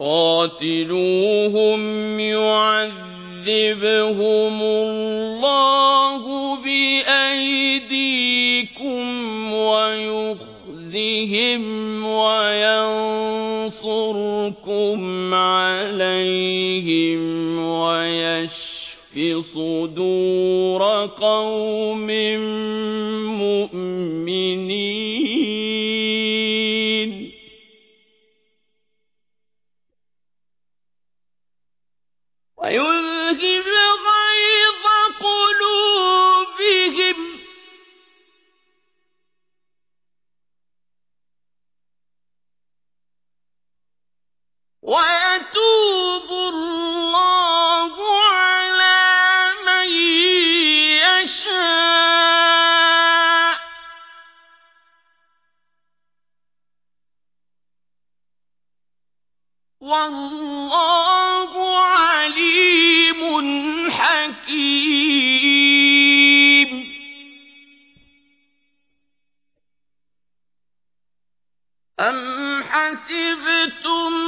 قاتلوهم يعذبهم الله بأيديكم ويخزهم وينصركم عليهم ويشف صدور قوم ويتوب الله على من يشاء. والله عليم حكيم. أم حسبتم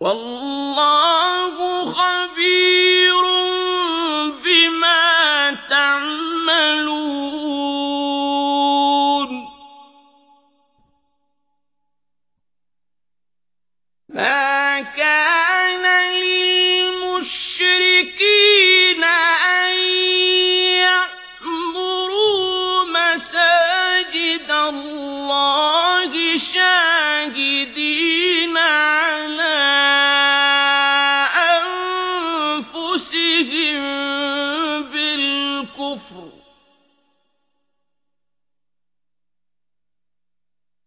والله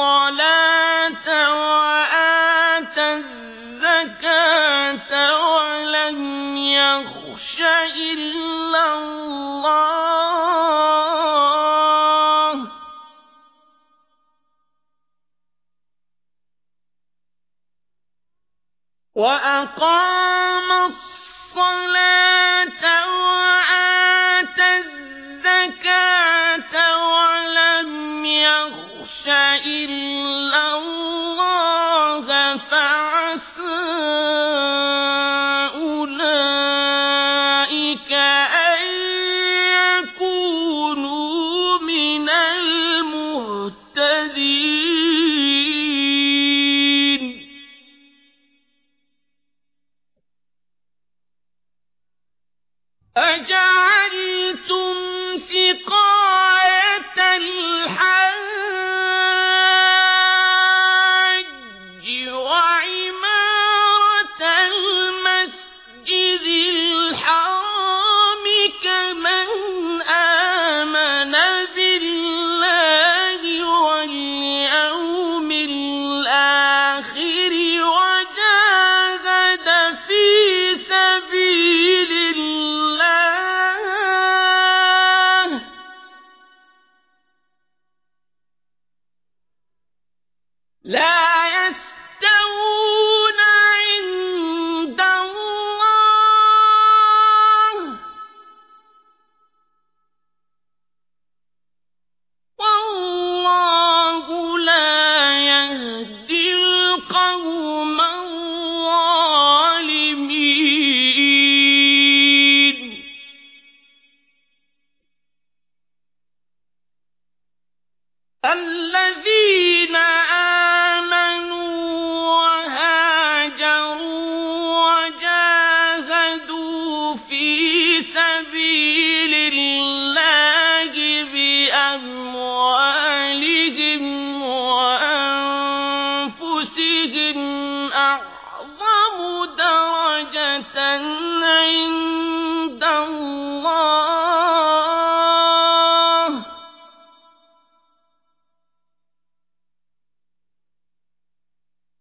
الصلاة وآتى الزكاة ولم يخش إلا الله. وأقام الصلاة إلا الله فعسى أولئك أن يكونوا من المهتدين أجعلتم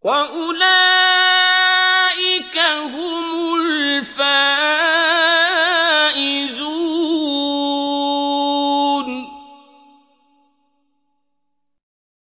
وأولئك